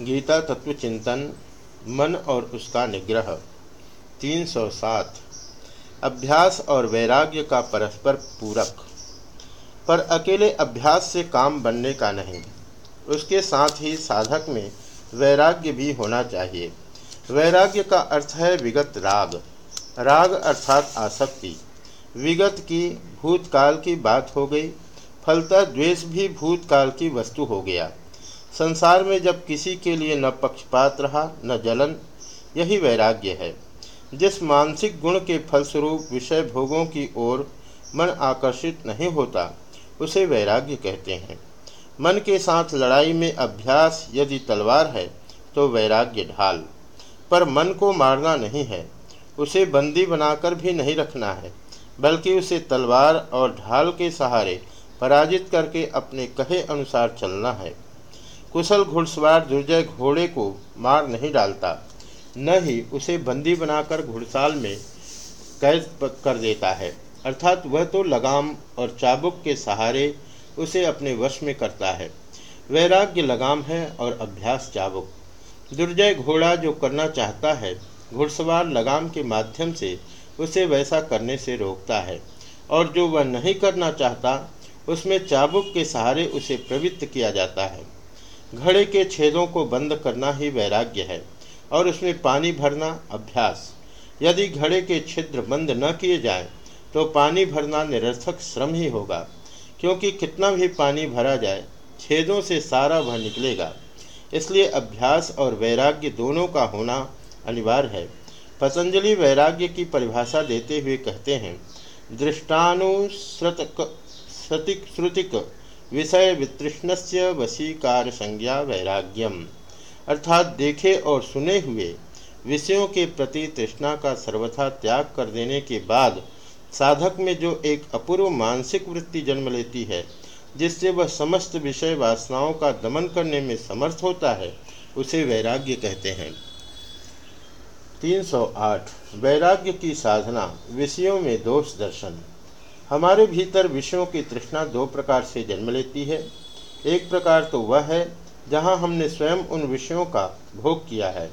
गीता तत्व चिंतन, मन और उसका निग्रह। 307 अभ्यास और वैराग्य का परस्पर पूरक। पर अकेले अभ्यास से काम बनने का नहीं। उसके साथ ही साधक में वैराग्य भी होना चाहिए। वैराग्य का अर्थ है विगत राग। राग अर्थात आसक्ति। विगत की भूतकाल की बात हो गई, फलतः द्वेष भी भूतकाल की वस्तु हो गया। संसार में जब किसी के लिए न पक्षपात रहा, न जलन, यही वैराग्य है। जिस मानसिक गुण के फलस्वरूप विषय भोगों की ओर मन आकर्षित नहीं होता, उसे वैराग्य कहते हैं। मन के साथ लड़ाई में अभ्यास यदि तलवार है तो वैराग्य ढाल। पर मन को मारना नहीं है, उसे बंदी बनाकर भी नहीं रखना है, बल्कि उसे तलवार और ढाल के सहारे पराजित करके अपने कहे अनुसार चलना है। कुशल घुड़सवार दुर्जय घोड़े को मार नहीं डालता, न ही उसे बंदी बनाकर घुड़साल में कैद कर देता है। अर्थात वह तो लगाम और चाबुक के सहारे उसे अपने वश में करता है। वैराग्य लगाम है और अभ्यास चाबुक। दुर्जय घोड़ा जो करना चाहता है, घुड़सवार लगाम के माध्यम से उसे वैसा करने से रोकता है। और जो वह नहीं करना चाहता, उसमें चाबुक के सहारे उसे प्रवृत्त किया जाता है। घड़े के छेदों को बंद करना ही वैराग्य है, और उसमें पानी भरना अभ्यास। यदि घड़े के छिद्र बंद न किए जाए तो पानी भरना निरर्थक श्रम ही होगा, क्योंकि कितना भी पानी भरा जाए, छेदों से सारा वह निकलेगा। इसलिए अभ्यास और वैराग्य दोनों का होना अनिवार्य है। पतंजलि वैराग्य की परिभाषा देते हुए कहते हैं दृष्टानुश्रतक श्रुतिक श्रुतिक विषय वितृष्ण से वशीकार संज्ञा वैराग्यम। अर्थात देखे और सुने हुए विषयों के प्रति तृष्णा का सर्वथा त्याग कर देने के बाद साधक में जो एक अपूर्व मानसिक वृत्ति जन्म लेती है, जिससे वह समस्त विषय वासनाओं का दमन करने में समर्थ होता है, उसे वैराग्य कहते हैं। 308 वैराग्य की साधना। विषयों में दोष दर्शन। हमारे भीतर विषयों की तृष्णा दो प्रकार से जन्म लेती है। एक प्रकार तो वह है, जहाँ हमने स्वयं उन विषयों का भोग किया है,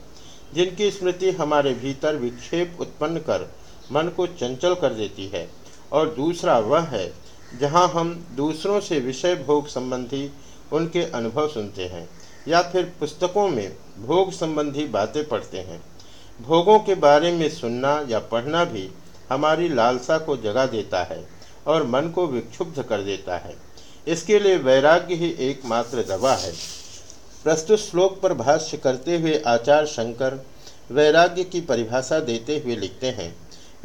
जिनकी स्मृति हमारे भीतर विक्षेप उत्पन्न कर मन को चंचल कर देती है। और दूसरा वह है, जहाँ हम दूसरों से विषय भोग संबंधी उनके अनुभव सुनते हैं, या फिर पुस्तकों में भोग संबंधी बातें पढ़ते हैं। भोगों के बारे में सुनना या पढ़ना भी हमारी लालसा को जगा देता है। और मन को विक्षुब्ध कर देता है। इसके लिए वैराग्य ही एकमात्र दवा है। प्रस्तुत श्लोक पर भाष्य करते हुए आचार्य शंकर वैराग्य की परिभाषा देते हुए लिखते हैं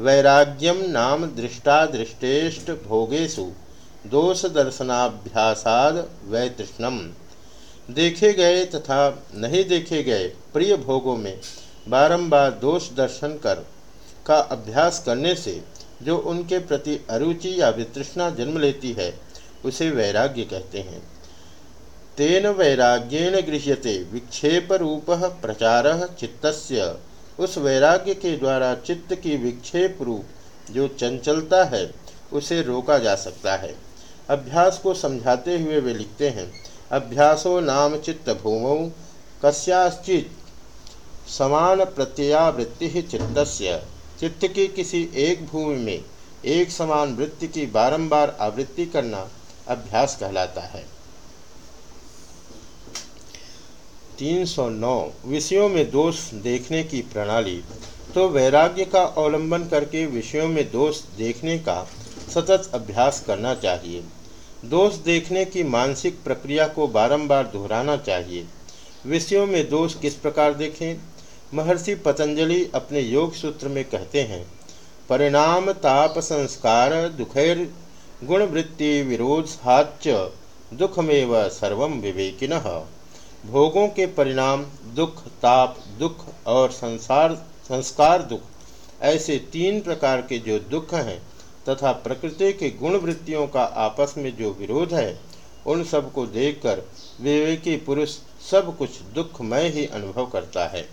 वैराग्यम नाम दृष्टादृष्टेष्ट भोगेशु दोष दर्शनाभ्यासाद वैतृष्णम। देखे गए तथा नहीं देखे गए प्रिय भोगों में बारंबार दोष दर्शन कर का अभ्यास करने से जो उनके प्रति अरुचि या वितृष्णा जन्म लेती है, उसे वैराग्य कहते हैं। तेन वैराग्येण गृह्यते विक्षेप रूप प्रचार चित्त उस वैराग्य के द्वारा चित्त की विक्षेप रूप जो चंचलता है, उसे रोका जा सकता है। अभ्यास को समझाते हुए वे लिखते हैं, अभ्यासो नाम चित्त भूमौ, कस्याश्चित समान प्रत्ययावृत्ति चित्तस्य। चित्त की किसी एक भूमि में एक समान वृत्ति की बारंबार आवृत्ति करना अभ्यास कहलाता है। 309 विषयों में दोष देखने की प्रणाली। तो वैराग्य का अवलंबन करके विषयों में दोष देखने का सतत अभ्यास करना चाहिए। दोष देखने की मानसिक प्रक्रिया को बारंबार दोहराना चाहिए। विषयों में दोष किस प्रकार देखें? महर्षि पतंजलि अपने योग सूत्र में कहते हैं, परिणाम ताप संस्कार दुखैर गुणवृत्ति विरोधाच दुखमेव सर्व विवेकिन। भोगों के परिणाम दुख, ताप, दुख और संसार, संस्कार दुख, ऐसे तीन प्रकार के जो दुख हैं तथा प्रकृति के गुण वृत्तियों का आपस में जो विरोध है, उन सबको देखकर विवेकी पुरुष सब कुछ दुखमय ही अनुभव करता है।